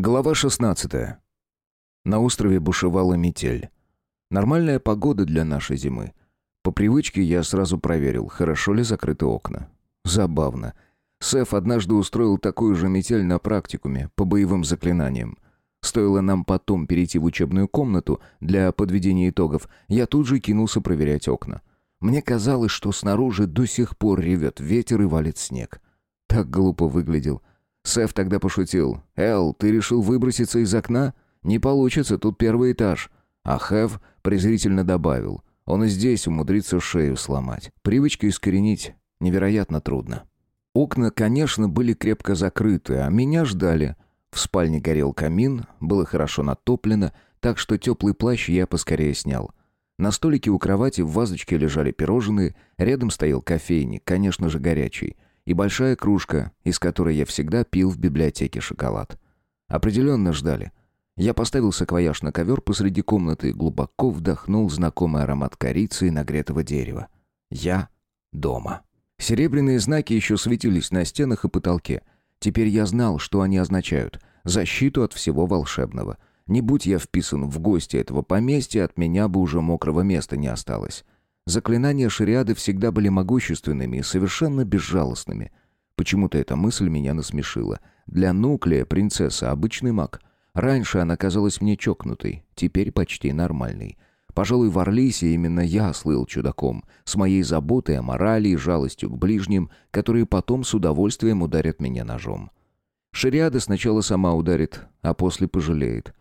Глава 16. На острове бушевала метель. Нормальная погода для нашей зимы. По привычке я сразу проверил, хорошо ли закрыты окна. Забавно. Сэф однажды устроил такую же метель на практикуме по боевым заклинаниям. Стоило нам потом перейти в учебную комнату для подведения итогов, я тут же кинулся проверять окна. Мне казалось, что снаружи до сих пор ревет ветер и валит снег. Так глупо выглядел. Сэф тогда пошутил. «Эл, ты решил выброситься из окна? Не получится, тут первый этаж». А Хэв презрительно добавил. Он и здесь умудрится шею сломать. Привычка искоренить невероятно трудно. Окна, конечно, были крепко закрыты, а меня ждали. В спальне горел камин, было хорошо натоплено, так что теплый плащ я поскорее снял. На столике у кровати в вазочке лежали пирожные, рядом стоял кофейник, конечно же, горячий — и большая кружка, из которой я всегда пил в библиотеке шоколад. Определенно ждали. Я поставил саквояж на ковер посреди комнаты и глубоко вдохнул знакомый аромат корицы и нагретого дерева. Я дома. Серебряные знаки еще светились на стенах и потолке. Теперь я знал, что они означают. Защиту от всего волшебного. Не будь я вписан в гости этого поместья, от меня бы уже мокрого места не осталось. Заклинания шариады всегда были могущественными и совершенно безжалостными. Почему-то эта мысль меня насмешила. Для Нуклея принцесса обычный маг. Раньше она казалась мне чокнутой, теперь почти нормальной. Пожалуй, в Орлисе именно я слыл чудаком, с моей заботой о морали и жалостью к ближним, которые потом с удовольствием ударят меня ножом. Шариада сначала сама ударит, а после пожалеет.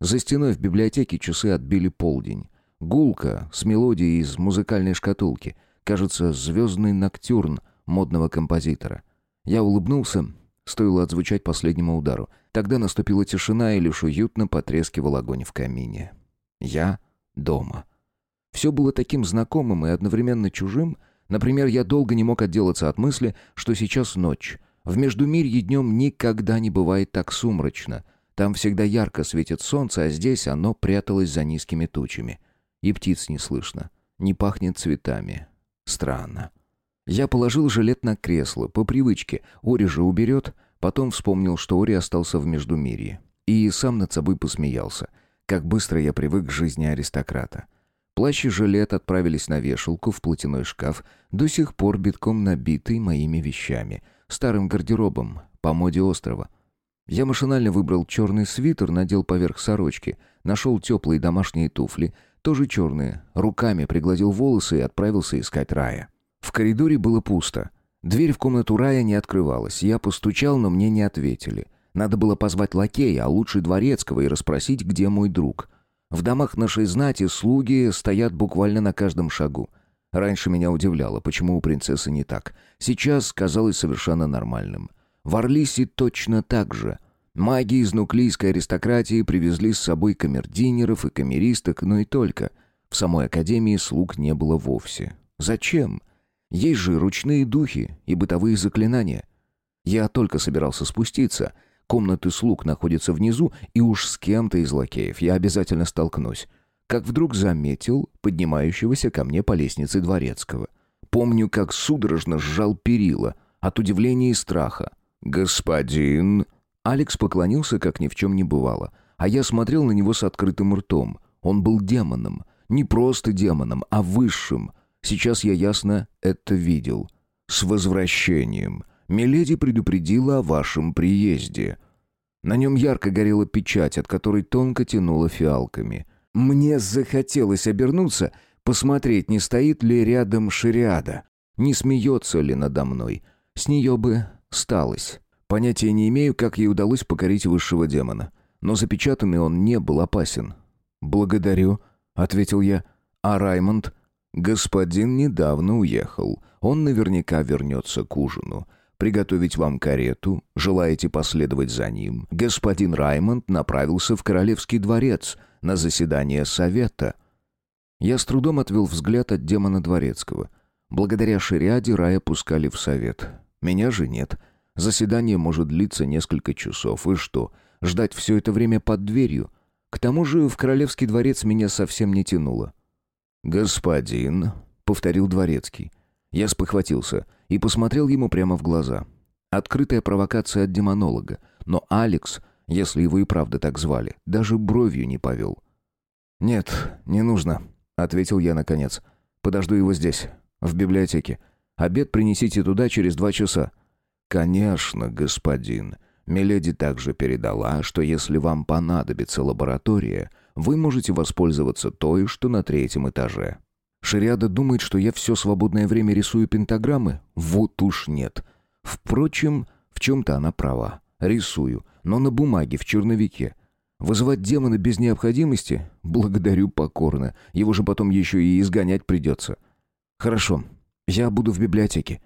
За стеной в библиотеке часы отбили полдень. Гулка с мелодией из музыкальной шкатулки. Кажется, звездный ноктюрн модного композитора. Я улыбнулся, стоило отзвучать последнему удару. Тогда наступила тишина, и лишь уютно потрескивал огонь в камине. Я дома. Все было таким знакомым и одновременно чужим. Например, я долго не мог отделаться от мысли, что сейчас ночь. В Междумирье днем никогда не бывает так сумрачно. Там всегда ярко светит солнце, а здесь оно пряталось за низкими тучами. И птиц не слышно. Не пахнет цветами. Странно. Я положил жилет на кресло, по привычке. Ори же уберет. Потом вспомнил, что Ори остался в Междумирье. И сам над собой посмеялся. Как быстро я привык к жизни аристократа. Плащ и жилет отправились на вешалку в платяной шкаф, до сих пор битком набитый моими вещами, старым гардеробом, по моде острова. Я машинально выбрал черный свитер, надел поверх сорочки, нашел теплые домашние туфли, тоже черные, руками пригладил волосы и отправился искать Рая. В коридоре было пусто. Дверь в комнату Рая не открывалась. Я постучал, но мне не ответили. Надо было позвать лакея, а лучше дворецкого, и расспросить, где мой друг. В домах нашей знати слуги стоят буквально на каждом шагу. Раньше меня удивляло, почему у принцессы не так. Сейчас казалось совершенно нормальным. В Орлисе точно так же. Маги из нуклийской аристократии привезли с собой камердинеров и камеристок, но и только. В самой академии слуг не было вовсе. Зачем? Есть же ручные духи и бытовые заклинания. Я только собирался спуститься. Комнаты слуг находятся внизу, и уж с кем-то из лакеев я обязательно столкнусь. Как вдруг заметил поднимающегося ко мне по лестнице дворецкого. Помню, как судорожно сжал перила от удивления и страха. «Господин...» Алекс поклонился, как ни в чем не бывало, а я смотрел на него с открытым ртом. Он был демоном. Не просто демоном, а высшим. Сейчас я ясно это видел. «С возвращением!» Миледи предупредила о вашем приезде. На нем ярко горела печать, от которой тонко тянуло фиалками. Мне захотелось обернуться, посмотреть, не стоит ли рядом шариада, не смеется ли надо мной. С нее бы сталось. Понятия не имею, как ей удалось покорить высшего демона. Но запечатанный он не был опасен. «Благодарю», — ответил я. «А Раймонд?» «Господин недавно уехал. Он наверняка вернется к ужину. Приготовить вам карету? Желаете последовать за ним?» Господин Раймонд направился в Королевский дворец на заседание совета. Я с трудом отвел взгляд от демона дворецкого. Благодаря шариаде Рая пускали в совет. Меня же нет. — Заседание может длиться несколько часов. И что, ждать все это время под дверью? К тому же в королевский дворец меня совсем не тянуло. «Господин», — повторил дворецкий. Я спохватился и посмотрел ему прямо в глаза. Открытая провокация от демонолога. Но Алекс если его и правда так звали. Даже бровью не повел. «Нет, не нужно», — ответил я наконец. «Подожду его здесь, в библиотеке. Обед принесите туда через два часа». «Конечно, господин. Миледи также передала, что если вам понадобится лаборатория, вы можете воспользоваться той, что на третьем этаже». Шариада думает, что я все свободное время рисую пентаграммы? Вот уж нет. Впрочем, в чем-то она права. Рисую, но на бумаге, в черновике. Вызывать демона без необходимости? Благодарю покорно. Его же потом еще и изгонять придется. Хорошо, я буду в библиотеке.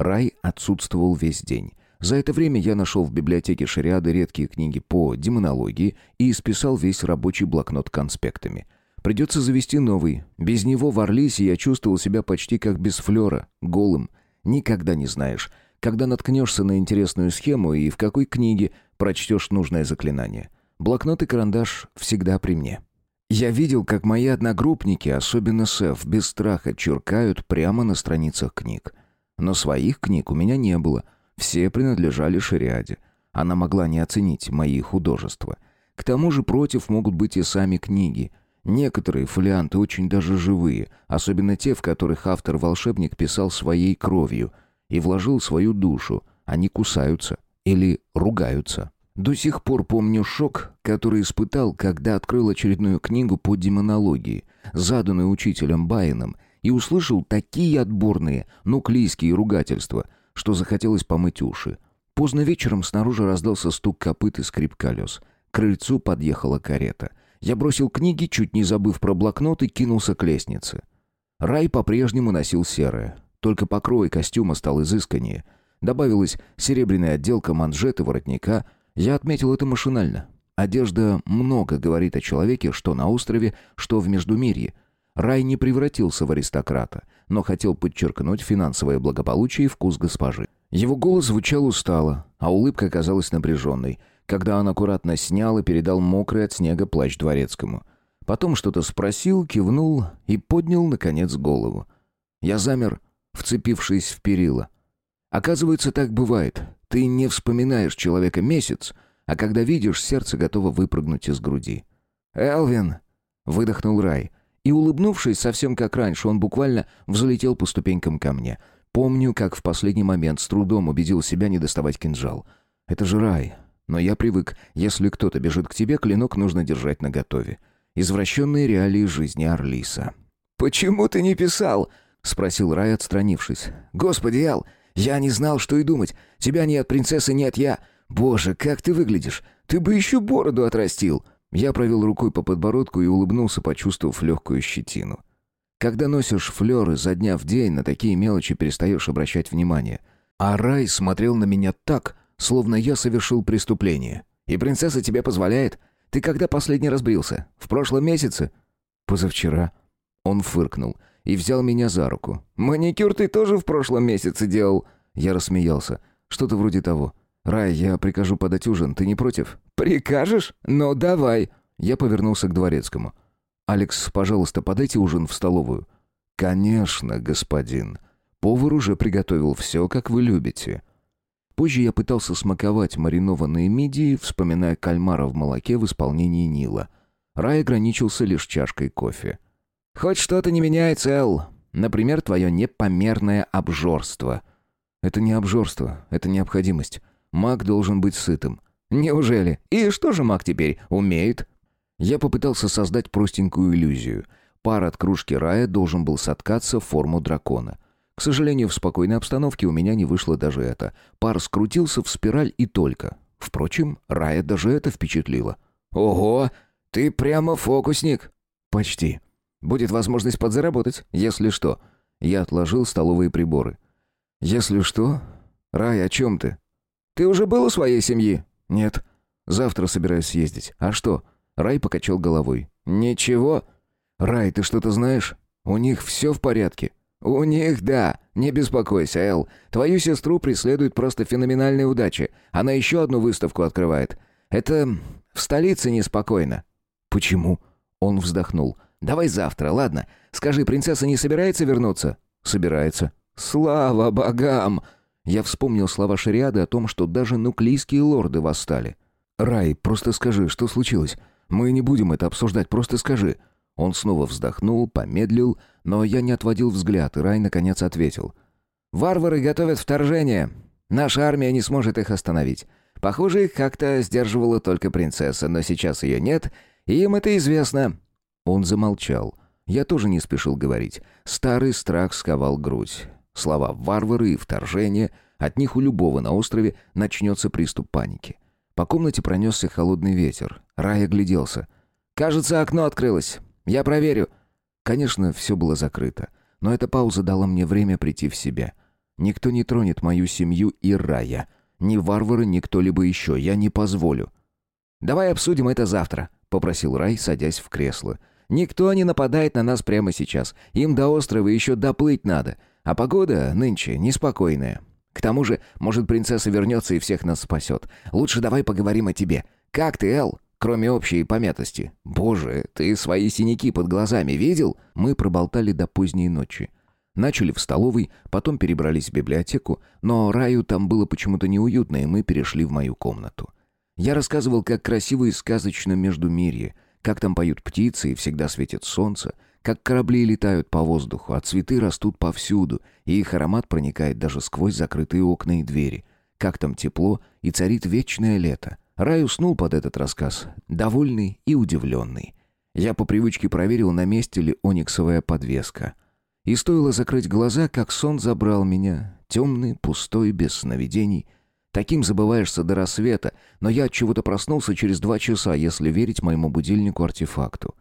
Рай отсутствовал весь день. За это время я нашел в библиотеке шариады редкие книги по демонологии и исписал весь рабочий блокнот конспектами. Придется завести новый. Без него в Орлисе я чувствовал себя почти как без флера, голым. Никогда не знаешь, когда наткнешься на интересную схему и в какой книге прочтешь нужное заклинание. Блокнот и карандаш всегда при мне. Я видел, как мои одногруппники, особенно Сеф, без страха чуркают прямо на страницах книг. Но своих книг у меня не было. Все принадлежали Шариаде. Она могла не оценить мои художества. К тому же против могут быть и сами книги. Некоторые фолианты очень даже живые, особенно те, в которых автор-волшебник писал своей кровью – и вложил свою душу, они кусаются или ругаются. До сих пор помню шок, который испытал, когда открыл очередную книгу по демонологии, заданную учителем Байеном, и услышал такие отборные нуклийские ругательства, что захотелось помыть уши. Поздно вечером снаружи раздался стук копыт и скрип колес. К крыльцу подъехала карета. Я бросил книги, чуть не забыв про блокнот, и кинулся к лестнице. Рай по-прежнему носил серое. Только покрой костюма стал изысканнее. Добавилась серебряная отделка манжеты воротника. Я отметил это машинально. Одежда много говорит о человеке, что на острове, что в Междумирье. Рай не превратился в аристократа, но хотел подчеркнуть финансовое благополучие и вкус госпожи. Его голос звучал устало, а улыбка казалась напряженной, когда он аккуратно снял и передал мокрый от снега плащ дворецкому. Потом что-то спросил, кивнул и поднял, наконец, голову. Я замер, вцепившись в перила. Оказывается, так бывает. Ты не вспоминаешь человека месяц, а когда видишь, сердце готово выпрыгнуть из груди. «Элвин!» — выдохнул Рай. И, улыбнувшись, совсем как раньше, он буквально взлетел по ступенькам ко мне. Помню, как в последний момент с трудом убедил себя не доставать кинжал. Это же рай. Но я привык, если кто-то бежит к тебе, клинок нужно держать наготове. Извращенные реалии жизни Орлиса. «Почему ты не писал?» — спросил Рай, отстранившись. «Господи, Ял, я не знал, что и думать. Тебя нет, принцессы нет, я... Боже, как ты выглядишь! Ты бы еще бороду отрастил!» Я провел рукой по подбородку и улыбнулся, почувствовав легкую щетину. Когда носишь флеры за дня в день, на такие мелочи перестаешь обращать внимание. А Рай смотрел на меня так, словно я совершил преступление. «И принцесса тебе позволяет? Ты когда последний раз брился? В прошлом месяце?» «Позавчера». Он фыркнул и взял меня за руку. «Маникюр ты тоже в прошлом месяце делал?» Я рассмеялся. «Что-то вроде того. Рай, я прикажу подать ужин, ты не против?» «Прикажешь? Ну, давай!» Я повернулся к дворецкому. «Алекс, пожалуйста, подайте ужин в столовую». «Конечно, господин. Повар уже приготовил все, как вы любите». Позже я пытался смаковать маринованные мидии, вспоминая кальмара в молоке в исполнении Нила. Рай ограничился лишь чашкой кофе. Хоть что-то не меняется, Эл. Например, твое непомерное обжорство. Это не обжорство, это необходимость. Маг должен быть сытым. Неужели? И что же маг теперь умеет? Я попытался создать простенькую иллюзию. Пар от кружки рая должен был соткаться в форму дракона. К сожалению, в спокойной обстановке у меня не вышло даже это. Пар скрутился в спираль и только. Впрочем, Рая даже это впечатлило. «Ого! Ты прямо фокусник!» «Почти. Будет возможность подзаработать, если что. Я отложил столовые приборы. Если что? Рай, о чем ты? Ты уже был у своей семьи? Нет. Завтра собираюсь съездить. А что? Рай покачал головой. Ничего. Рай, ты что-то знаешь? У них все в порядке. «У них, да. Не беспокойся, Эл. Твою сестру преследует просто феноменальная удача. Она еще одну выставку открывает. Это в столице неспокойно». «Почему?» Он вздохнул. Давай завтра, ладно? Скажи, принцесса не собирается вернуться?» «Собирается». «Слава богам!» Я вспомнил слова Шариады о том, что даже нуклийские лорды восстали. «Рай, просто скажи, что случилось? Мы не будем это обсуждать, просто скажи». Он снова вздохнул, помедлил, но я не отводил взгляд, и Рай наконец ответил. «Варвары готовят вторжение. Наша армия не сможет их остановить. Похоже, их как-то сдерживала только принцесса, но сейчас ее нет, и им это известно». Он замолчал. Я тоже не спешил говорить. Старый страх сковал грудь. Слова «варвары» и «вторжение» от них у любого на острове начнется приступ паники. По комнате пронесся холодный ветер. Рай огляделся. «Кажется, окно открылось. Я проверю». Конечно, все было закрыто. Но эта пауза дала мне время прийти в себя. Никто не тронет мою семью и Рая. Ни варвары, ни кто-либо еще. Я не позволю. «Давай обсудим это завтра», — попросил Рай, садясь в кресло. «Никто не нападает на нас прямо сейчас. Им до острова еще доплыть надо. А погода нынче неспокойная. К тому же, может, принцесса вернется и всех нас спасет. Лучше давай поговорим о тебе. Как ты, Эл? Кроме общей помятости. Боже, ты свои синяки под глазами видел? Мы проболтали до поздней ночи. Начали в столовой, потом перебрались в библиотеку, но Раю там было почему-то неуютно, и мы перешли в мою комнату. Я рассказывал, как красиво и сказочно между мирье, как там поют птицы и всегда светит солнце, как корабли летают по воздуху, а цветы растут повсюду, и их аромат проникает даже сквозь закрытые окна и двери. Как там тепло и царит вечное лето. Рай уснул под этот рассказ, довольный и удивленный. Я по привычке проверил, на месте ли ониксовая подвеска. И стоило закрыть глаза, как сон забрал меня, темный, пустой, без сновидений. Таким забываешься до рассвета, но я от чего-то проснулся через два часа, если верить моему будильнику-артефакту.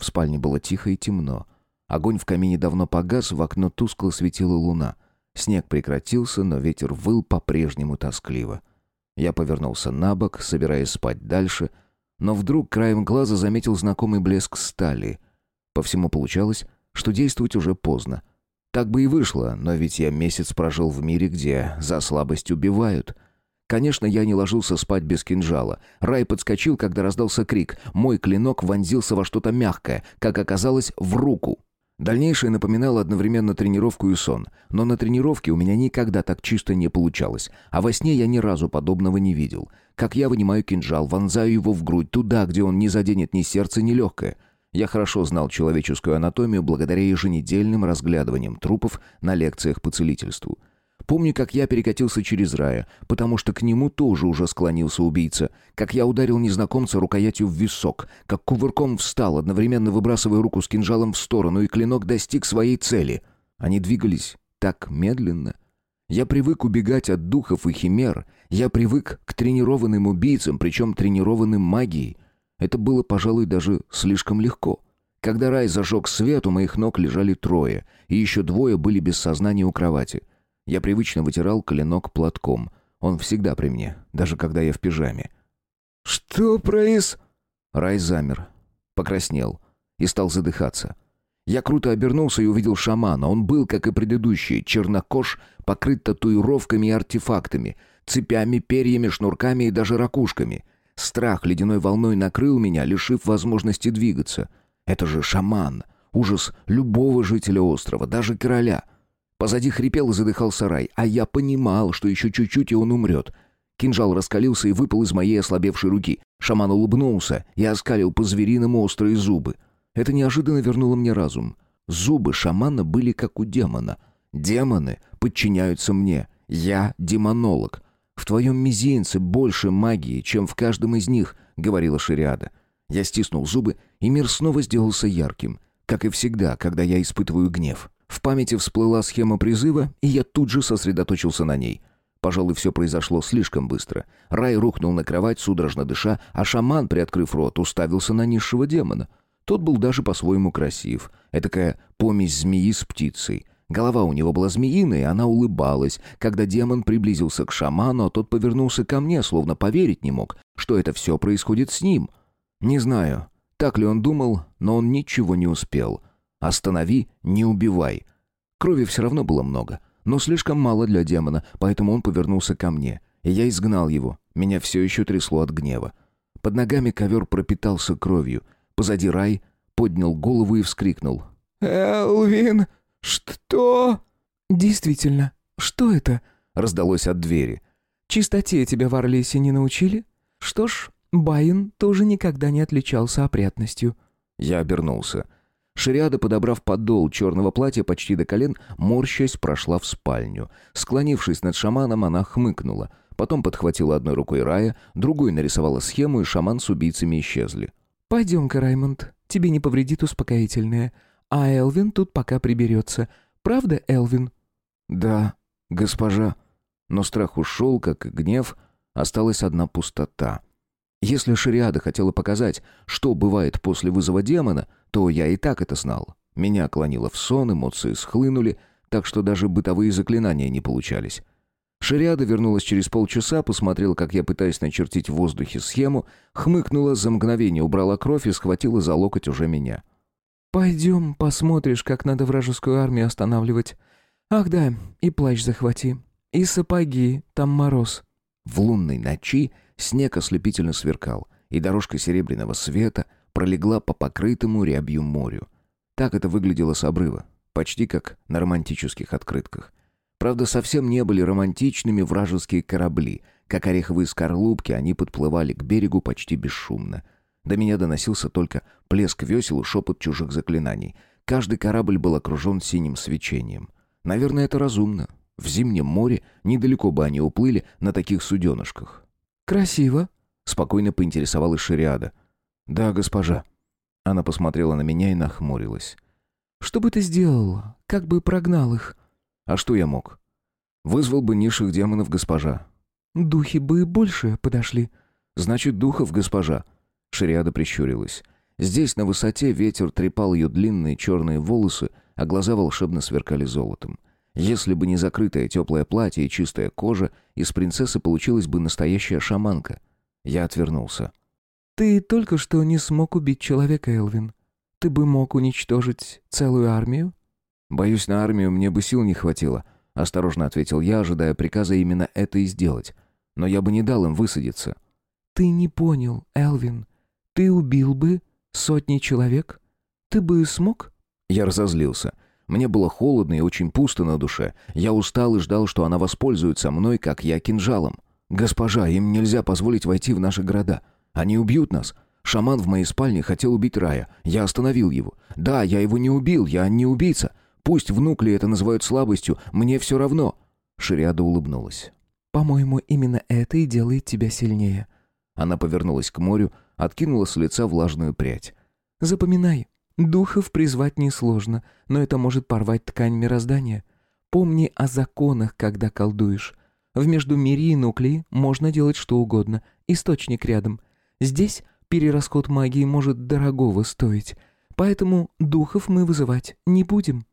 В спальне было тихо и темно. Огонь в камине давно погас, в окно тускло светила луна. Снег прекратился, но ветер выл по-прежнему тоскливо. Я повернулся на бок, собираясь спать дальше, но вдруг краем глаза заметил знакомый блеск стали. По всему получалось, что действовать уже поздно. Так бы и вышло, но ведь я месяц прожил в мире, где за слабость убивают. Конечно, я не ложился спать без кинжала. Рай подскочил, когда раздался крик. Мой клинок вонзился во что-то мягкое, как оказалось, в руку. Дальнейшее напоминало одновременно тренировку и сон, но на тренировке у меня никогда так чисто не получалось, а во сне я ни разу подобного не видел. Как я вынимаю кинжал, вонзаю его в грудь, туда, где он не заденет ни сердце, ни легкое. Я хорошо знал человеческую анатомию благодаря еженедельным разглядываниям трупов на лекциях по целительству. Помню, как я перекатился через рая, потому что к нему тоже уже склонился убийца, как я ударил незнакомца рукоятью в висок, как кувырком встал, одновременно выбрасывая руку с кинжалом в сторону, и клинок достиг своей цели. Они двигались так медленно. Я привык убегать от духов и химер, я привык к тренированным убийцам, причем тренированным магией. Это было, пожалуй, даже слишком легко. Когда рай зажег свет, у моих ног лежали трое, и еще двое были без сознания у кровати. Я привычно вытирал коленок платком. Он всегда при мне, даже когда я в пижаме. «Что проис...» Рай замер, покраснел и стал задыхаться. Я круто обернулся и увидел шамана. Он был, как и предыдущий, чернокож, покрыт татуировками и артефактами, цепями, перьями, шнурками и даже ракушками. Страх ледяной волной накрыл меня, лишив возможности двигаться. Это же шаман. Ужас любого жителя острова, даже короля. Позади хрипел и задыхался рай, а я понимал, что еще чуть-чуть и он умрет. Кинжал раскалился и выпал из моей ослабевшей руки. Шаман улыбнулся и оскалил по-звериному острые зубы. Это неожиданно вернуло мне разум. Зубы шамана были как у демона. Демоны подчиняются мне. Я демонолог. В твоем мизинце больше магии, чем в каждом из них, говорила Шириада. Я стиснул зубы, и мир снова сделался ярким, как и всегда, когда я испытываю гнев. В памяти всплыла схема призыва, и я тут же сосредоточился на ней. Пожалуй, все произошло слишком быстро. Рай рухнул на кровать, судорожно дыша, а шаман, приоткрыв рот, уставился на низшего демона. Тот был даже по-своему красив. Этакая помесь змеи с птицей. Голова у него была змеиная, и она улыбалась, когда демон приблизился к шаману, а тот повернулся ко мне, словно поверить не мог, что это все происходит с ним. Не знаю, так ли он думал, но он ничего не успел — Останови, не убивай. Крови все равно было много, но слишком мало для демона, поэтому он повернулся ко мне. И я изгнал его. Меня все еще трясло от гнева. Под ногами ковер пропитался кровью. Позади рай поднял голову и вскрикнул. «Элвин, что?» «Действительно, что это?» раздалось от двери. «Чистоте тебя в Орлесе не научили? Что ж, Байен тоже никогда не отличался опрятностью». Я обернулся. Шариада, подобрав подол черного платья почти до колен, морщась, прошла в спальню. Склонившись над шаманом, она хмыкнула. Потом подхватила одной рукой Рая, другой нарисовала схему, и шаман с убийцами исчезли. «Пойдем-ка, Раймонд, тебе не повредит успокоительное. А Элвин тут пока приберется. Правда, Элвин?» «Да, госпожа». Но страх ушел, как и гнев, осталась одна пустота. Если Шариада хотела показать, что бывает после вызова демона, то я и так это знал. Меня клонило в сон, эмоции схлынули, так что даже бытовые заклинания не получались. Шариада вернулась через полчаса, посмотрела, как я пытаюсь начертить в воздухе схему, хмыкнула, за мгновение убрала кровь и схватила за локоть уже меня. «Пойдем, посмотришь, как надо вражескую армию останавливать. Ах да, и плащ захвати. И сапоги, там мороз». В лунной ночи снег ослепительно сверкал, и дорожка серебряного света пролегла по покрытому рябью морю. Так это выглядело с обрыва, почти как на романтических открытках. Правда, совсем не были романтичными вражеские корабли. Как ореховые скорлупки, они подплывали к берегу почти бесшумно. До меня доносился только плеск весел и шепот чужих заклинаний. Каждый корабль был окружен синим свечением. Наверное, это разумно. В зимнем море недалеко бы они уплыли на таких суденышках. «Красиво», — спокойно поинтересовалась Шариада. «Да, госпожа». Она посмотрела на меня и нахмурилась. «Что бы ты сделал? Как бы прогнал их?» А что я мог? Вызвал бы низших демонов госпожа. Духи бы больше подошли. Значит, духов госпожа. Шариада прищурилась. Здесь, на высоте, ветер трепал ее длинные черные волосы, а глаза волшебно сверкали золотом. Если бы не закрытое теплое платье и чистая кожа, из принцессы получилась бы настоящая шаманка. Я отвернулся. «Ты только что не смог убить человека, Элвин. Ты бы мог уничтожить целую армию?» «Боюсь, на армию мне бы сил не хватило», — осторожно ответил я, ожидая приказа именно это и сделать. «Но я бы не дал им высадиться». «Ты не понял, Элвин. Ты убил бы сотни человек? Ты бы смог?» Я разозлился. Мне было холодно и очень пусто на душе. Я устал и ждал, что она воспользуется мной, как я кинжалом. «Госпожа, им нельзя позволить войти в наши города. Они убьют нас. Шаман в моей спальне хотел убить Рая. Я остановил его. Да, я его не убил, я не убийца. Пусть внукли это называют слабостью, мне все равно». Шариада улыбнулась. «По-моему, именно это и делает тебя сильнее». Она повернулась к морю, откинула с лица влажную прядь. «Запоминай, духов призвать несложно, но это может порвать ткань мироздания. Помни о законах, когда колдуешь. В Междумирье и Нуклеи можно делать что угодно, источник рядом. Здесь перерасход магии может дорогого стоить, поэтому духов мы вызывать не будем».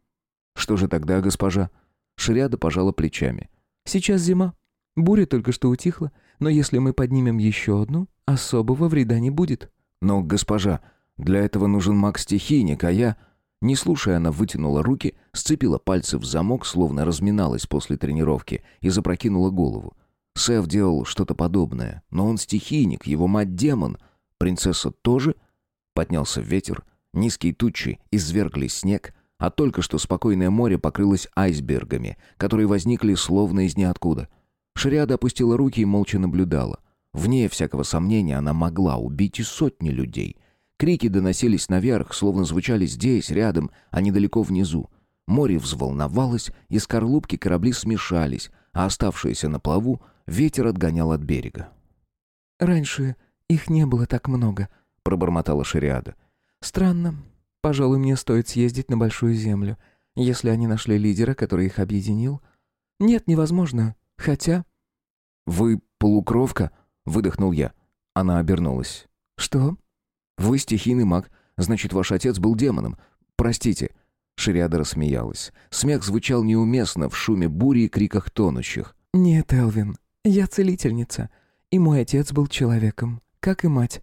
«Что же тогда, госпожа?» Шриада пожала плечами. «Сейчас зима. Буря только что утихла, но если мы поднимем еще одну, особого вреда не будет». «Но, госпожа, для этого нужен маг-стихийник, а я...» Не слушая, она вытянула руки, сцепила пальцы в замок, словно разминалась после тренировки, и запрокинула голову. Сэв делал что-то подобное, но он стихийник, его мать демон. Принцесса тоже? Поднялся ветер, низкие тучи извергли снег, а только что спокойное море покрылось айсбергами, которые возникли словно из ниоткуда. Шариада опустила руки и молча наблюдала. Вне всякого сомнения она могла убить и сотни людей. Крики доносились наверх, словно звучали здесь, рядом, а недалеко внизу. Море взволновалось, и скорлупки корабли смешались, а оставшиеся на плаву ветер отгонял от берега. «Раньше их не было так много», — пробормотала Шариада. «Странно. Пожалуй, мне стоит съездить на Большую Землю, если они нашли лидера, который их объединил. Нет, невозможно. Хотя...» «Вы полукровка?» — выдохнул я. Она обернулась. «Что?» «Вы стихийный маг. Значит, ваш отец был демоном. Простите». Шириада рассмеялась. Смех звучал неуместно в шуме бури и криках тонущих. «Нет, Элвин, я целительница. И мой отец был человеком, как и мать».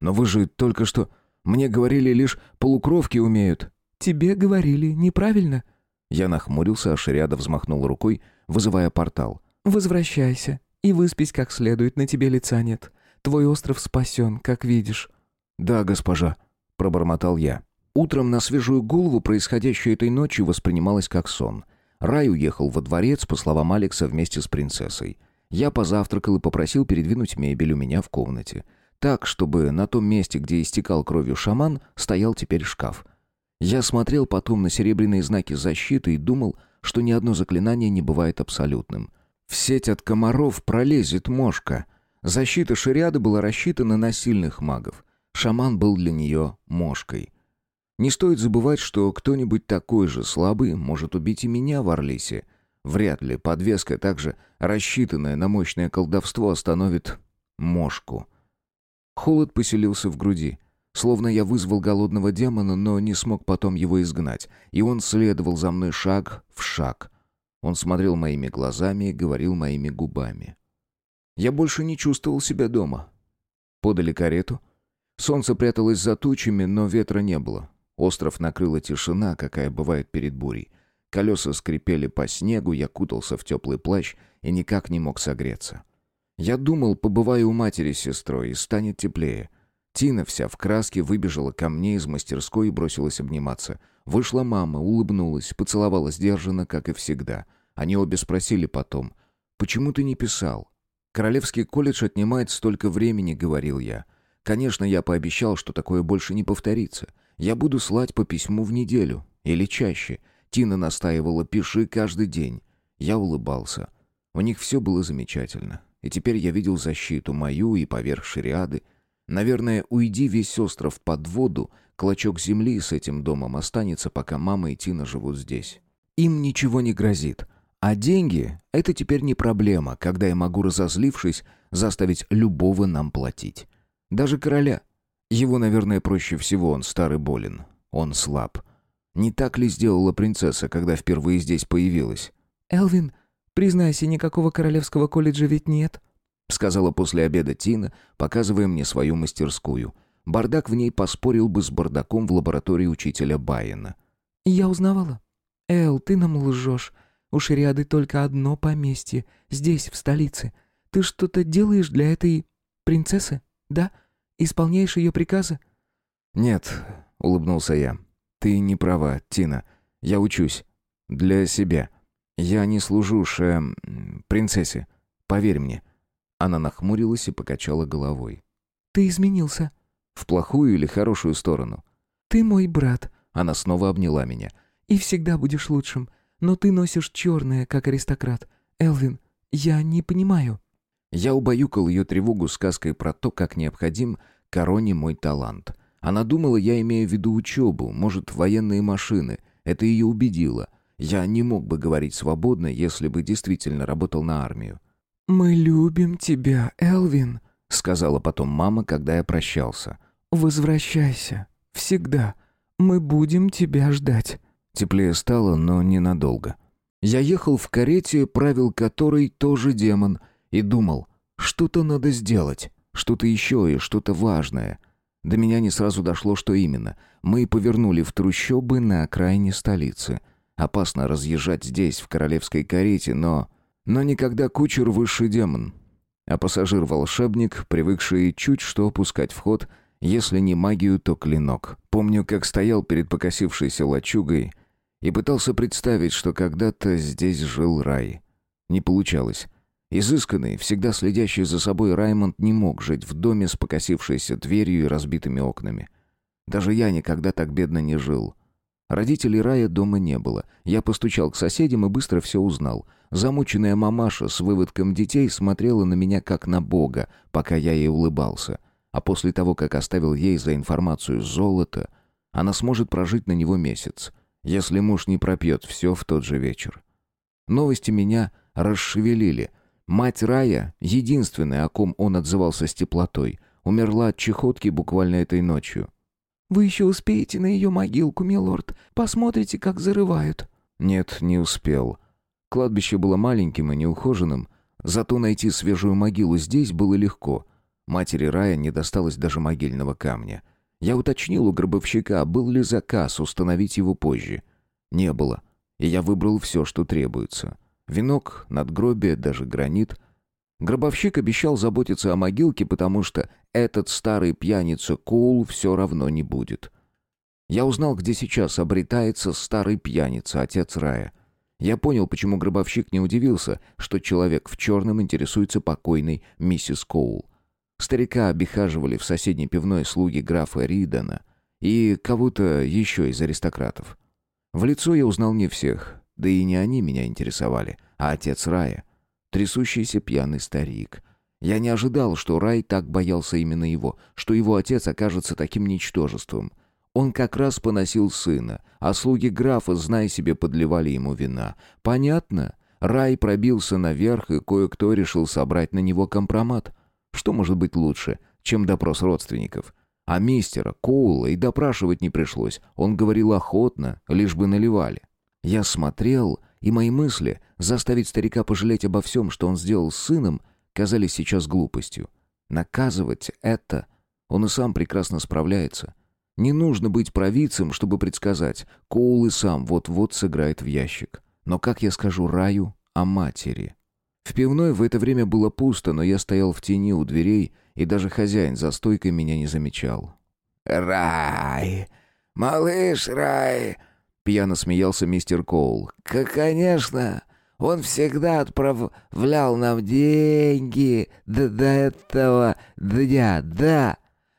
«Но вы же только что...» Мне говорили лишь полукровки умеют». «Тебе говорили неправильно». Я нахмурился, а Шариада взмахнул рукой, вызывая портал. «Возвращайся и выспись как следует, на тебе лица нет. Твой остров спасен, как видишь». «Да, госпожа», — пробормотал я. Утром на свежую голову происходящее этой ночью воспринималось как сон. Рай уехал во дворец, по словам Алекса, вместе с принцессой. Я позавтракал и попросил передвинуть мебель у меня в комнате. Так, чтобы на том месте, где истекал кровью шаман, стоял теперь шкаф. Я смотрел потом на серебряные знаки защиты и думал, что ни одно заклинание не бывает абсолютным. В сеть от комаров пролезет мошка. Защита шариады была рассчитана на сильных магов. Шаман был для нее мошкой. Не стоит забывать, что кто-нибудь такой же слабый может убить и меня в Орлисе. Вряд ли подвеска, также рассчитанная на мощное колдовство, остановит мошку. Холод поселился в груди. Словно я вызвал голодного демона, но не смог потом его изгнать, и он следовал за мной шаг в шаг. Он смотрел моими глазами и говорил моими губами. Я больше не чувствовал себя дома. Подали карету. Солнце пряталось за тучами, но ветра не было. Остров накрыла тишина, какая бывает перед бурей. Колеса скрипели по снегу, я кутался в теплый плащ и никак не мог согреться. Я думал, побываю у матери с сестрой, и станет теплее. Тина вся в краске выбежала ко мне из мастерской и бросилась обниматься. Вышла мама, улыбнулась, поцеловала сдержанно, как и всегда. Они обе спросили потом, «Почему ты не писал?» «Королевский колледж отнимает столько времени», — говорил я. «Конечно, я пообещал, что такое больше не повторится. Я буду слать по письму в неделю. Или чаще. Тина настаивала «пиши каждый день». Я улыбался. У них все было замечательно. И теперь я видел защиту мою и поверх шариады. Наверное, уйди весь остров под воду, клочок земли с этим домом останется, пока мама и Тина живут здесь. Им ничего не грозит. А деньги — это теперь не проблема, когда я могу, разозлившись, заставить любого нам платить. Даже короля — его, наверное, проще всего, он старый болен. Он слаб. Не так ли сделала принцесса, когда впервые здесь появилась? «Элвин, признайся, никакого королевского колледжа ведь нет?» Сказала после обеда Тина, показывая мне свою мастерскую. Бардак в ней поспорил бы с бардаком в лаборатории учителя Байена. «Я узнавала. Эл, ты нам лжешь. У Шариады только одно поместье, здесь, в столице. Ты что-то делаешь для этой принцессы, да? Исполняешь ее приказы?» «Нет», — улыбнулся я. «Ты не права, Тина. Я учусь. Для себя. Я не служу ше... принцессе. Поверь мне». Она нахмурилась и покачала головой. «Ты изменился». «В плохую или хорошую сторону?» «Ты мой брат». Она снова обняла меня. «И всегда будешь лучшим. Но ты носишь черное, как аристократ. Элвин, я не понимаю». Я убаюкал ее тревогу сказкой про то, как необходим короне мой талант. Она думала, я имею в виду учебу, может, военные машины. Это ее убедило. Я не мог бы говорить свободно, если бы действительно работал на армию. «Мы любим тебя, Элвин», — сказала потом мама, когда я прощался. «Возвращайся. Всегда. Мы будем тебя ждать». Теплее стало, но ненадолго. Я ехал в карете, правил которой тоже демон — и думал, что-то надо сделать, что-то еще и что-то важное. До меня не сразу дошло, что именно. Мы повернули в трущобы на окраине столицы. Опасно разъезжать здесь, в королевской карете, но... Но никогда кучер высший демон. А пассажир-волшебник, привыкший чуть что опускать в ход, если не магию, то клинок. Помню, как стоял перед покосившейся лачугой и пытался представить, что когда-то здесь жил рай. Не получалось. Изысканный, всегда следящий за собой Раймонд не мог жить в доме с покосившейся дверью и разбитыми окнами. Даже я никогда так бедно не жил. Родителей Рая дома не было. Я постучал к соседям и быстро все узнал. Замученная мамаша с выводком детей смотрела на меня как на бога, пока я ей улыбался. А после того, как оставил ей за информацию золото, она сможет прожить на него месяц, если муж не пропьет все в тот же вечер. Новости меня расшевелили — Мать Рая, единственная, о ком он отзывался с теплотой, умерла от чехотки буквально этой ночью. «Вы еще успеете на ее могилку, милорд? Посмотрите, как зарывают». «Нет, не успел. Кладбище было маленьким и неухоженным, зато найти свежую могилу здесь было легко. Матери Рая не досталось даже могильного камня. Я уточнил у гробовщика, был ли заказ установить его позже. Не было, и я выбрал все, что требуется. Венок, надгробие, даже гранит. Гробовщик обещал заботиться о могилке, потому что этот старый пьяница Коул все равно не будет. Я узнал, где сейчас обретается старый пьяница, отец Рая. Я понял, почему гробовщик не удивился, что человек в черном интересуется покойной миссис Коул. Старика обихаживали в соседней пивной слуги графа Ридана и кого-то еще из аристократов. В лицо я узнал не всех, да и не они меня интересовали, а отец Рая, трясущийся пьяный старик. Я не ожидал, что Рай так боялся именно его, что его отец окажется таким ничтожеством. Он как раз поносил сына, а слуги графа, зная себе, подливали ему вина. Понятно, Рай пробился наверх, и кое-кто решил собрать на него компромат. Что может быть лучше, чем допрос родственников? А мистера Коула и допрашивать не пришлось. Он говорил охотно, лишь бы наливали. Я смотрел, и мои мысли заставить старика пожалеть обо всем, что он сделал с сыном, казались сейчас глупостью. Наказывать это он и сам прекрасно справляется. Не нужно быть провидцем, чтобы предсказать. Коул и сам вот-вот сыграет в ящик. Но как я скажу Раю о матери? В пивной в это время было пусто, но я стоял в тени у дверей, и даже хозяин за стойкой меня не замечал. «Рай! Малыш Рай!» — пьяно смеялся мистер Коул. «Конечно! Он всегда отправлял нам деньги до, до этого дня, да!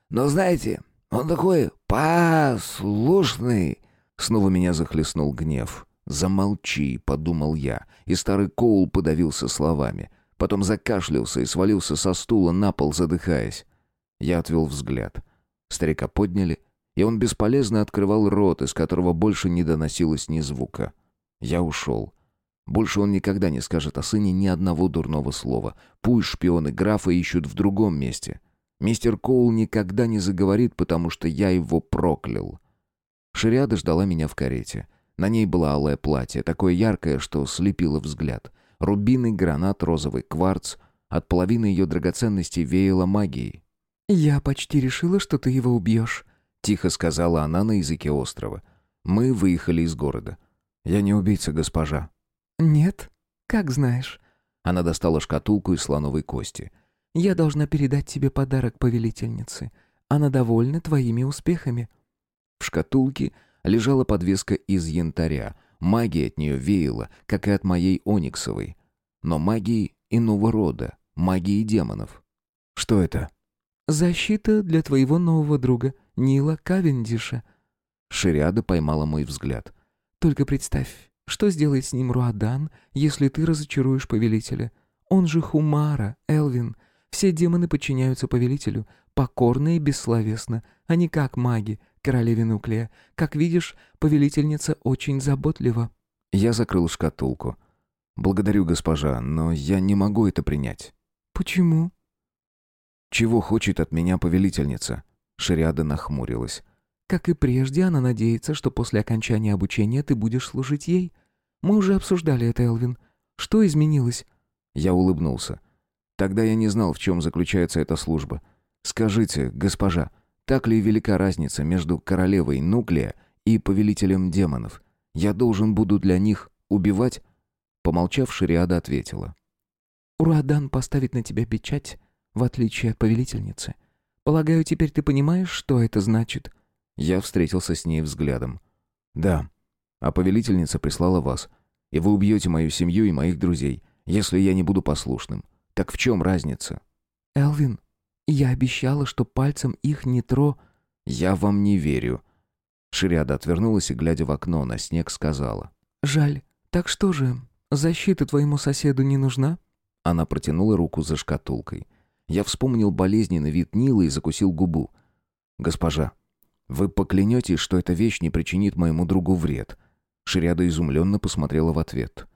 Но знаете, он такой послушный!» Снова меня захлестнул гнев. «Замолчи», — подумал я, и старый Коул подавился словами. Потом закашлялся и свалился со стула на пол, задыхаясь. Я отвел взгляд. Старика подняли, и он бесполезно открывал рот, из которого больше не доносилось ни звука. Я ушел. Больше он никогда не скажет о сыне ни одного дурного слова. Пусть шпионы графа ищут в другом месте. Мистер Коул никогда не заговорит, потому что я его проклял. Шариада ждала меня в карете. На ней было алое платье, такое яркое, что слепило взгляд. Рубиный гранат, розовый кварц. От половины ее драгоценностей веяло магией. «Я почти решила, что ты его убьешь», — тихо сказала она на языке острова. Мы выехали из города. «Я не убийца, госпожа». «Нет? Как знаешь». Она достала шкатулку из слоновой кости. «Я должна передать тебе подарок повелительнице. Она довольна твоими успехами». В шкатулке лежала подвеска из янтаря. Магия от нее веяла, как и от моей ониксовой. Но магии иного рода, магии демонов. Что это? «Защита для твоего нового друга, Нила Кавендиша». Шириада поймала мой взгляд. «Только представь, что сделает с ним Руадан, если ты разочаруешь повелителя? Он же Хумара, Элвин. Все демоны подчиняются повелителю, покорно и бессловесно, а не как маги, королеве Нуклея. Как видишь, повелительница очень заботлива». Я закрыл шкатулку. «Благодарю, госпожа, но я не могу это принять». «Почему?» «Чего хочет от меня повелительница?» Шариада нахмурилась. «Как и прежде, она надеется, что после окончания обучения ты будешь служить ей. Мы уже обсуждали это, Элвин. Что изменилось?» Я улыбнулся. «Тогда я не знал, в чем заключается эта служба. Скажите, госпожа, так ли велика разница между королевой Нуклея и повелителем демонов? Я должен буду для них убивать?» Помолчав, Шариада ответила. «Урадан поставит на тебя печать, в отличие от повелительницы. Полагаю, теперь ты понимаешь, что это значит?» Я встретился с ней взглядом. «Да, а повелительница прислала вас, и вы убьете мою семью и моих друзей, если я не буду послушным. Так в чем разница?» «Элвин, я обещала, что пальцем их не тро...» «Я вам не верю». Шириада отвернулась и, глядя в окно, на снег сказала. «Жаль. Так что же, защита твоему соседу не нужна?» Она протянула руку за шкатулкой. Я вспомнил болезненный вид Нила и закусил губу. «Госпожа, вы поклянетесь, что эта вещь не причинит моему другу вред?» Шириада изумленно посмотрела в ответ.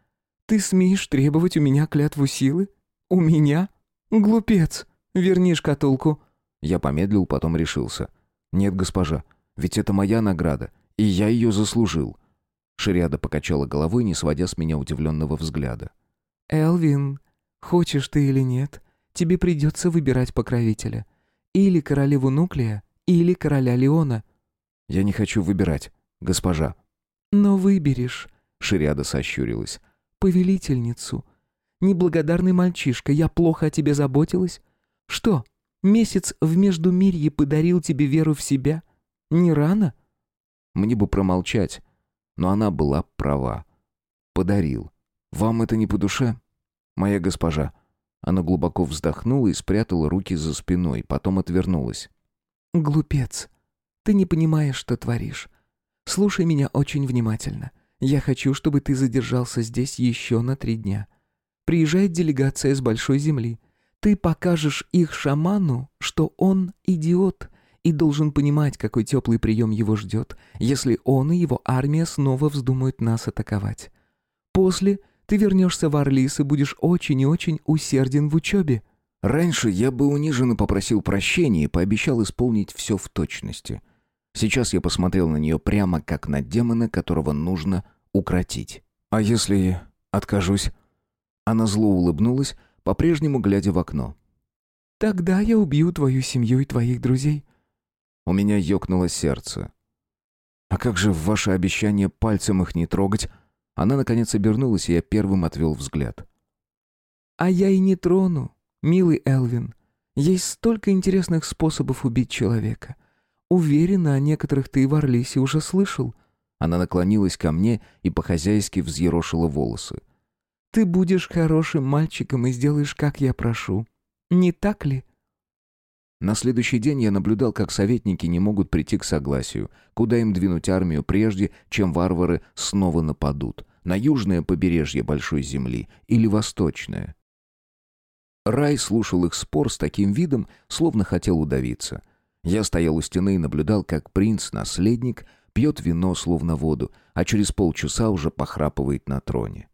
«Ты смеешь требовать у меня клятву силы? У меня? Глупец!» Верни шкатулку». Я помедлил, потом решился. «Нет, госпожа, ведь это моя награда, и я ее заслужил». Шириада покачала головой, не сводя с меня удивленного взгляда. «Элвин, хочешь ты или нет, тебе придется выбирать покровителя. Или королеву Нуклея, или короля Леона». «Я не хочу выбирать, госпожа». «Но выберешь», — Шириада сощурилась. «Повелительницу. Неблагодарный мальчишка, я плохо о тебе заботилась? Что, месяц в Междумирье подарил тебе веру в себя? Не рано? Мне бы промолчать, но она была права. Подарил. Вам это не по душе? Моя госпожа, Она глубоко вздохнула и спрятала руки за спиной, потом отвернулась. «Глупец. Ты не понимаешь, что творишь. Слушай меня очень внимательно. Я хочу, чтобы ты задержался здесь еще на три дня. Приезжает делегация с Большой Земли. Ты покажешь их шаману, что он идиот, и должен понимать, какой теплый прием его ждет, если он и его армия снова вздумают нас атаковать. После ты вернешься в Орлис и будешь очень и очень усерден в учебе». Раньше я бы униженно попросил прощения и пообещал исполнить все в точности. Сейчас я посмотрел на нее прямо как на демона, которого нужно укротить. «А если откажусь?» Она зло улыбнулась, по-прежнему глядя в окно. «Тогда я убью твою семью и твоих друзей». У меня ёкнуло сердце. «А как же ваше обещание пальцем их не трогать?» Она, наконец, обернулась, и я первым отвел взгляд. «А я и не трону, милый Элвин. Есть столько интересных способов убить человека. Уверена, о некоторых ты в Орлисе уже слышал». Она наклонилась ко мне и по-хозяйски взъерошила волосы. «Ты будешь хорошим мальчиком и сделаешь, как я прошу. Не так ли?» На следующий день я наблюдал, как советники не могут прийти к согласию, куда им двинуть армию прежде, чем варвары снова нападут, на южное побережье Большой Земли или восточное. Рай слушал их спор с таким видом, словно хотел удавиться. Я стоял у стены и наблюдал, как принц-наследник пьет вино, словно воду, а через полчаса уже похрапывает на троне.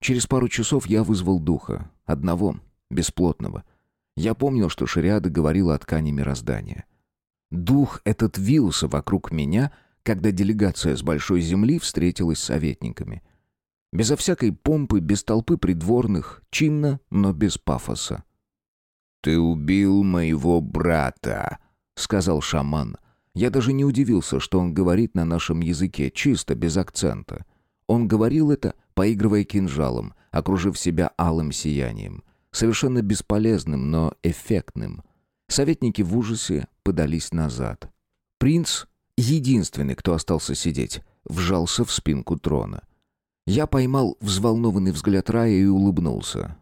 Через пару часов я вызвал духа, одного, бесплотного — я помнил, что Шариада говорила о ткани мироздания. Дух этот вился вокруг меня, когда делегация с Большой Земли встретилась с советниками. Безо всякой помпы, без толпы придворных, чинно, но без пафоса. «Ты убил моего брата», — сказал шаман. Я даже не удивился, что он говорит на нашем языке, чисто, без акцента. Он говорил это, поигрывая кинжалом, окружив себя алым сиянием. Совершенно бесполезным, но эффектным. Советники в ужасе подались назад. Принц, единственный, кто остался сидеть, вжался в спинку трона. Я поймал взволнованный взгляд Рая и улыбнулся.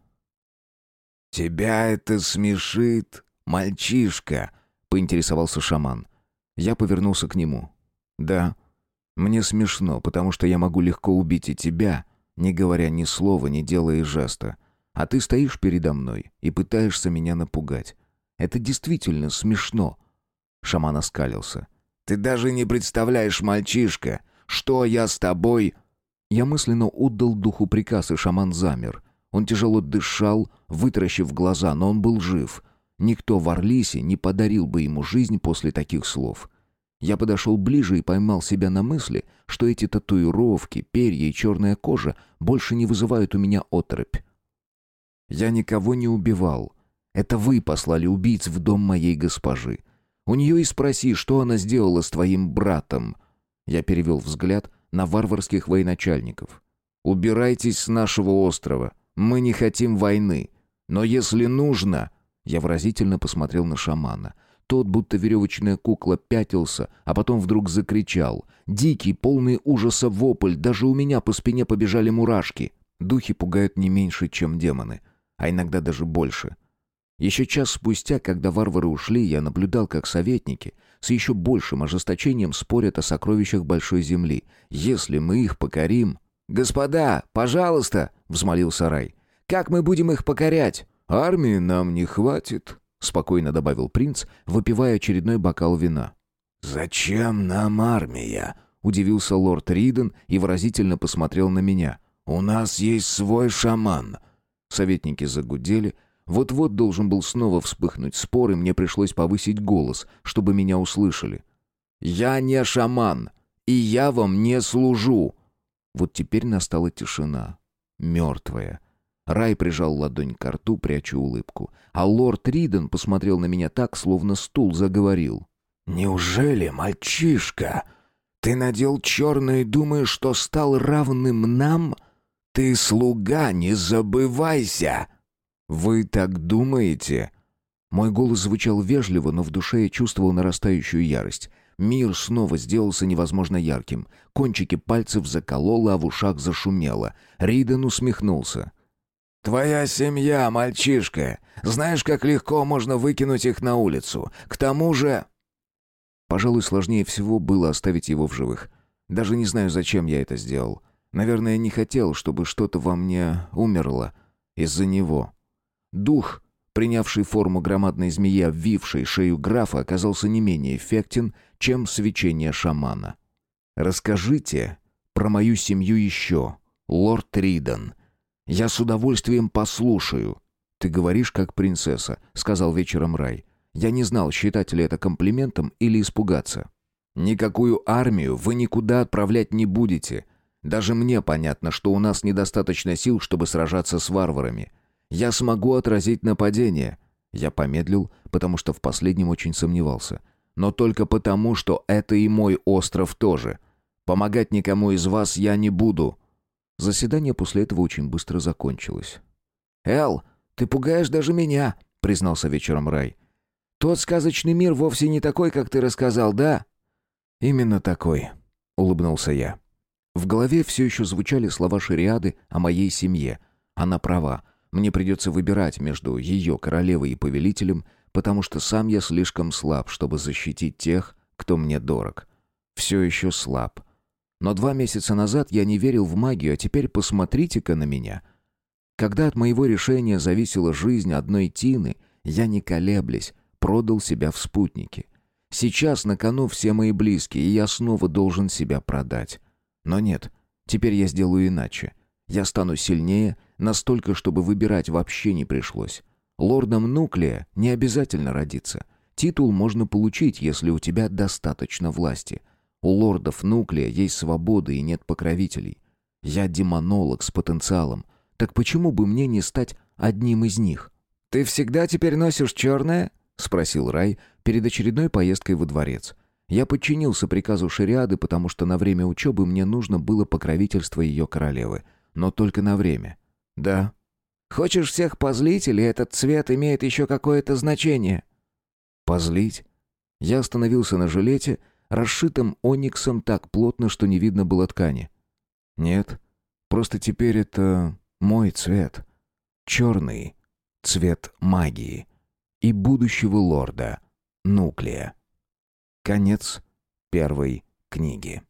«Тебя это смешит, мальчишка», — поинтересовался шаман. Я повернулся к нему. «Да, мне смешно, потому что я могу легко убить и тебя, не говоря ни слова, не делая жеста. А ты стоишь передо мной и пытаешься меня напугать. Это действительно смешно. Шаман оскалился. Ты даже не представляешь, мальчишка, что я с тобой... Я мысленно отдал духу приказ, и шаман замер. Он тяжело дышал, вытаращив глаза, но он был жив. Никто в Орлисе не подарил бы ему жизнь после таких слов. Я подошел ближе и поймал себя на мысли, что эти татуировки, перья и черная кожа больше не вызывают у меня отрыбь. Я никого не убивал. Это вы послали убийц в дом моей госпожи. У нее и спроси, что она сделала с твоим братом. Я перевел взгляд на варварских военачальников. Убирайтесь с нашего острова. Мы не хотим войны. Но если нужно... Я выразительно посмотрел на шамана. Тот, будто веревочная кукла, пятился, а потом вдруг закричал. Дикий, полный ужаса вопль, даже у меня по спине побежали мурашки. Духи пугают не меньше, чем демоны а иногда даже больше. Еще час спустя, когда варвары ушли, я наблюдал, как советники с еще большим ожесточением спорят о сокровищах Большой Земли. Если мы их покорим... «Господа, пожалуйста!» — взмолился Рай. «Как мы будем их покорять?» «Армии нам не хватит», — спокойно добавил принц, выпивая очередной бокал вина. «Зачем нам армия?» — удивился лорд Риден и выразительно посмотрел на меня. «У нас есть свой шаман. Советники загудели. Вот-вот должен был снова вспыхнуть спор, и мне пришлось повысить голос, чтобы меня услышали. «Я не шаман, и я вам не служу!» Вот теперь настала тишина. Мертвая. Рай прижал ладонь к рту, пряча улыбку. А лорд Риден посмотрел на меня так, словно стул заговорил. «Неужели, мальчишка, ты надел черное и думаешь, что стал равным нам?» Ты слуга, не забывайся!» «Вы так думаете?» Мой голос звучал вежливо, но в душе я чувствовал нарастающую ярость. Мир снова сделался невозможно ярким. Кончики пальцев закололо, а в ушах зашумело. Риден усмехнулся. «Твоя семья, мальчишка. Знаешь, как легко можно выкинуть их на улицу. К тому же...» Пожалуй, сложнее всего было оставить его в живых. Даже не знаю, зачем я это сделал. Наверное, не хотел, чтобы что-то во мне умерло из-за него. Дух, принявший форму громадной змеи, обвившей шею графа, оказался не менее эффектен, чем свечение шамана. «Расскажите про мою семью еще, лорд Риден. Я с удовольствием послушаю». «Ты говоришь, как принцесса», — сказал вечером Рай. Я не знал, считать ли это комплиментом или испугаться. «Никакую армию вы никуда отправлять не будете. Даже мне понятно, что у нас недостаточно сил, чтобы сражаться с варварами. Я смогу отразить нападение». Я помедлил, потому что в последнем очень сомневался. Но только потому, что это и мой остров тоже. Помогать никому из вас я не буду. Заседание после этого очень быстро закончилось. «Эл, ты пугаешь даже меня», — признался вечером Рай. «Тот сказочный мир вовсе не такой, как ты рассказал, да?» «Именно такой», — улыбнулся я. В голове все еще звучали слова шариады о моей семье. Она права. Мне придется выбирать между ее королевой и повелителем, потому что сам я слишком слаб, чтобы защитить тех, кто мне дорог. Все еще слаб. Но два месяца назад я не верил в магию, а теперь посмотрите-ка на меня. Когда от моего решения зависела жизнь одной Тины, я не колеблясь, продал себя в спутники. Сейчас на кону все мои близкие, и я снова должен себя продать. Но нет, теперь я сделаю иначе. Я стану сильнее, настолько, чтобы выбирать вообще не пришлось. Лордом Нуклея не обязательно родиться. Титул можно получить, если у тебя достаточно власти. У лордов Нуклея есть свобода и нет покровителей. Я демонолог с потенциалом. Так почему бы мне не стать одним из них? «Ты всегда теперь носишь черное?» — спросил Рай перед очередной поездкой во дворец. Я подчинился приказу шариады, потому что на время учебы мне нужно было покровительство ее королевы. Но только на время. Да. «Хочешь всех позлить, или этот цвет имеет еще какое-то значение?» «Позлить?» Я остановился на жилете, расшитом ониксом так плотно, что не видно было ткани. «Нет, просто теперь это мой цвет. Черный. Цвет магии» и будущего лорда Нуклея. Конец первой книги.